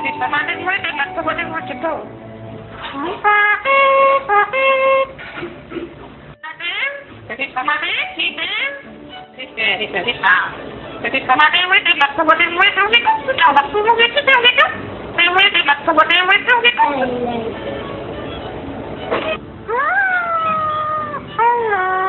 Jadi sama ada gue dan aku boleh mau gitu. Jadi sama ada sini. Sini, sini, Jadi sama ada gue dan aku boleh mau gitu. Sudah waktu mau gitu gitu. Dewe dan aku boleh mau gitu. Halo.